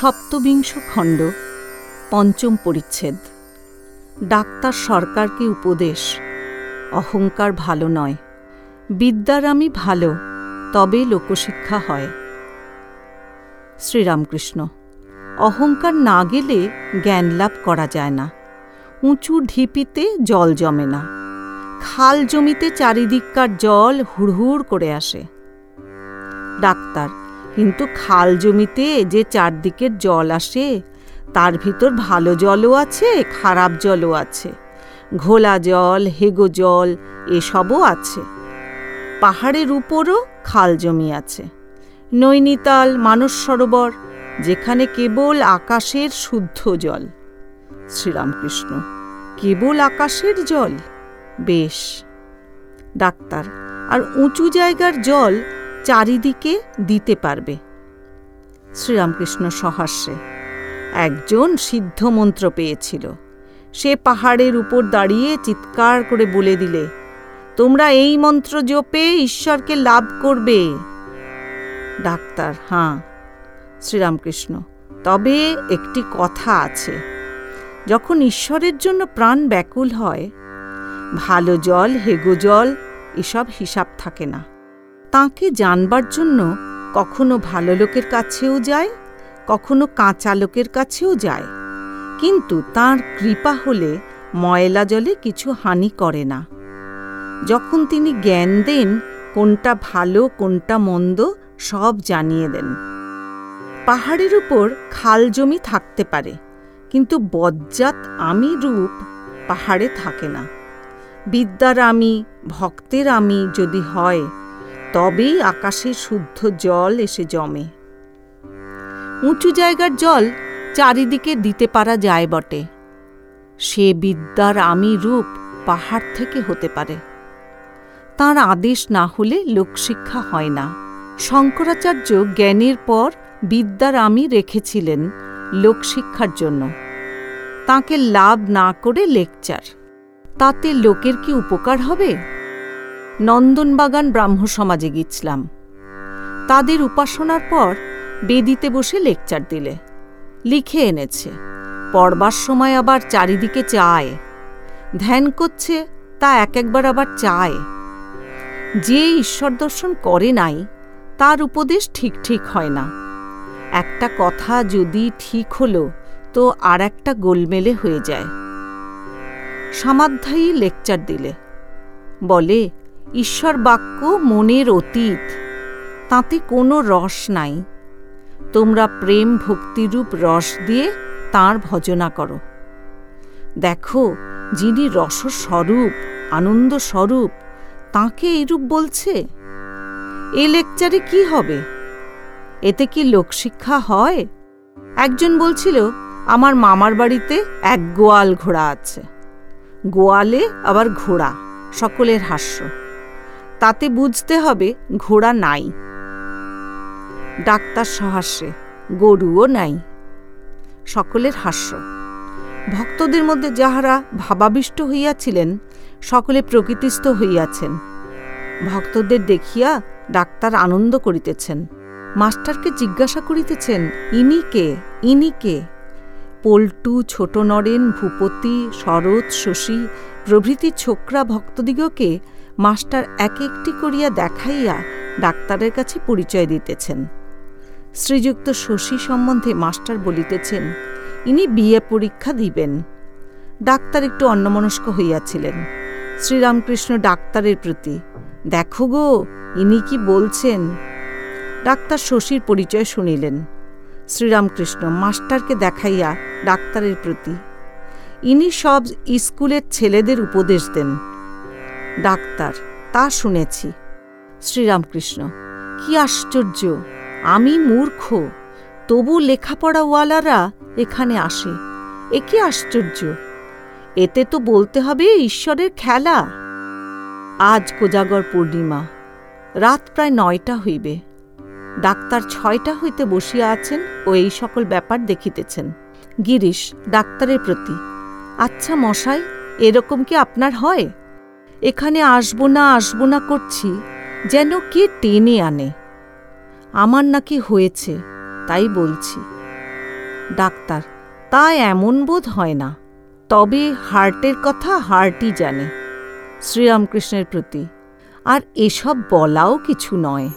সপ্তবিংশ খণ্ড, পঞ্চম পরিচ্ছেদ। ডাক্তার সরকারকে উপদেশ, অহংকার ভালো নয়। বিদ্যার আমি ভালো, তবে লোকশিক্ষা হয়। শ্রীরামকৃষ্ণ, অহংকার না গেলে জ্ঞান লাভ করা যায় না। উঁচু ঢিপিতে জল জমে না। খাল জমিতে চারিদিককার জল হুড়হুড় করে আসে। ডাক্তার কিন্তু খাল জমিতে যে চারদিকের জল আসে, তার ভিতর ভালো জলও আছে, খারাপ জলও আছে। ঘোলা জল, হেগো জল, এসবও আছে। পাহাড়ের উপরও খাল জমি আছে। নৈনিতাল, মানস সরোবর, যেখানে কেবল আকাশের শুদ্ধ জল। শ্রীরামকৃষ্ণ, কেবল আকাশের জল? বেশ। ডাক্তার, আর উঁচু জায়গার জল চারিদিকে দিতে পারবে। শ্রীরামকৃষ্ণ সহাস্যে একজন সিদ্ধ মন্ত্র পেয়েছিল। সে পাহাড়ের উপর দাঁড়িয়ে চিৎকার করে বলে দিলে, তোমরা এই মন্ত্র জপে ঈশ্বরকে লাভ করবে? ডাক্তার, হাঁ। শ্রীরামকৃষ্ণ, তবে একটি কথা আছে। যখন ঈশ্বরের জন্য প্রাণ ব্যাকুল হয়, ভালো জল, হেগো জল, এসব হিসাব থাকে না। তাকে জানবার জন্য কখনো ভালো লোকের কাছেও যায়, কখনো কাঁচা লোকের কাছেও যায়। কিন্তু তার কৃপা হলে ময়লা জলে কিছু হানি করে না। যখন তিনি জ্ঞান দেন কোনটা ভালো, কোনটা মন্দ, সব জানিয়ে দেন। পাহাড়ের উপর খাল জমি থাকতে পারে, কিন্তু বজ্জাত আমি রূপ পাহাড়ে থাকে না। বিদ্যার আমি, ভক্তের আমি যদি হয় তবেই আকাশে শুদ্ধ জল এসে জমে। উঁচু জায়গার জল চারিদিকে দিতে পারা যায় বটে। সে বিদ্যার আমি রূপ পাহাড় থেকে হতে পারে। তার আদেশ না হলে লোকশিক্ষা হয় না। শঙ্করাচার্য জ্ঞানের পর বিদ্যার আমি রেখেছিলেন লোকশিক্ষার জন্য। তাকে লাভ না করে লেকচার। তাতে লোকের কি উপকার হবে? নন্দনবাগান ব্রাহ্ম সমাজে গিয়েছিলাম। তাদের উপাসনার পর বেদিতে বসে লেকচার দিলে। লিখে এনেছে, পড়বার সময় আবার চারিদিকে চায়। ধ্যান করছে, তা এক একবার আবার চায়। যে ঈশ্বর দর্শন করে নাই, তার উপদেশ ঠিক ঠিক হয় না। একটা কথা যদি ঠিক হলো, তো আর একটা গোলমেলে হয়ে যায়। সামাধ্যায়ী লেকচার দিলে। বলে ঈশ্বর বাক্য মনের অতীত, তাতে কোনো রস নাই। তোমরা প্রেম ভক্তিরূপ রস দিয়ে তাঁর ভজনা করো। দেখো, যিনি রসস্বরূপ আনন্দ স্বরূপ তাঁকে এইরূপ বলছে। এ লেকচারে কি হবে? এতে কি লোকশিক্ষা হয়? একজন বলছিল, আমার মামার বাড়িতে এক গোয়াল ঘোড়া আছে। গোয়ালে আবার ঘোড়া, সকলের হাস্য। তাতে বুঝতে হবে ঘোড়া নাই। ডাক্তার সহাস্যে, গরুও নাই। সকলের হাস্য। ভক্তদের মধ্যে যাহারা ভাবাবিষ্ট হইয়াছিলেন, সকলে প্রকৃতিস্থ হইয়াছেন। ভক্তদের দেখিয়া ডাক্তার আনন্দ করিতেছেন। মাস্টারকে জিজ্ঞাসা করিতেছেন, ইনি কে? ইনি কে? পল্টু, ছোট নরেন, ভূপতি, শরৎ, শশী, প্রভৃতি ছোকরা ভক্তদিগকে মাস্টার এক একটি করিয়া দেখাইয়া ডাক্তারের কাছে পরিচয় দিতেছেন। শ্রীযুক্ত শশী সম্বন্ধে মাস্টার বলিতেছেন, ইনি বিয়ে পরীক্ষা দিবেন। ডাক্তার একটু অন্যমনস্ক হইয়াছিলেন। শ্রীরামকৃষ্ণ ডাক্তারের প্রতি, দেখো গো, ইনি কি বলছেন? ডাক্তার শশীর পরিচয় শুনিলেন। শ্রীরামকৃষ্ণ, মাস্টারকে দেখাইয়া ডাক্তারের প্রতি, ইনি সব স্কুলের ছেলেদের উপদেশ দেন। ডাক্তার, তা শুনেছি। শ্রীরামকৃষ্ণ, কি আশ্চর্য, আমি মূর্খ, তবু লেখাপড়াওয়ালারা এখানে আসে, এ কি আশ্চর্য? এতে তো বলতে হবে ঈশ্বরের খেলা। আজ কোজাগর পূর্ণিমা, রাত প্রায় নয়টা হইবে। ডাক্তার ছয়টা হইতে বসিয়া আছেন ও এই সকল ব্যাপার দেখিতেছেন। গিরিশ, ডাক্তারের প্রতি আচ্ছা মশাই, এরকম কি আপনার হয়? এখানে আসব না আসব না করছি, যেন কে টেনে আনে। আমার নাকি হয়েছে, তাই বলছি। ডাক্তার, তা এমন বোধ হয় না, তবে হার্টের কথা হার্টই জানে, শ্রীরামকৃষ্ণের প্রতি। আর এসব বলাও কিছু নয়।